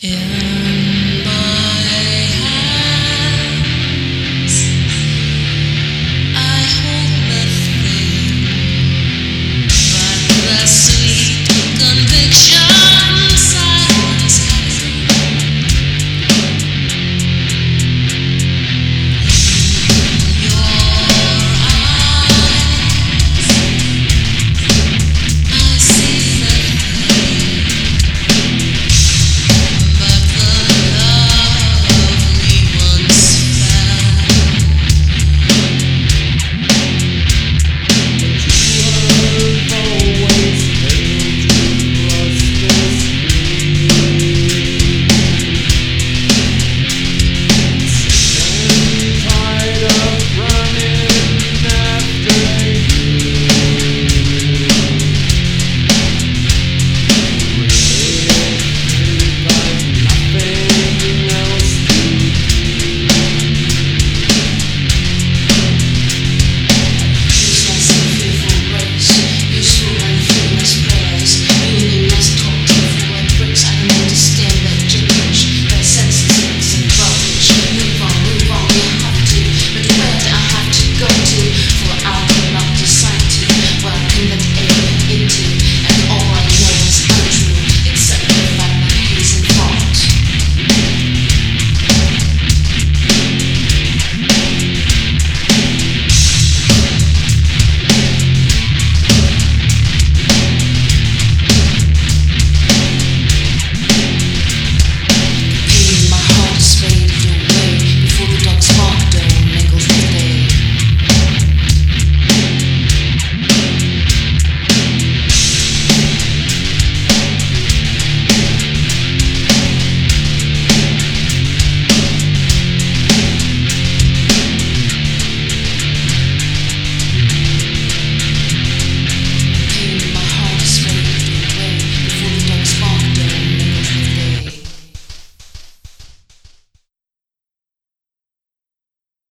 Yeah.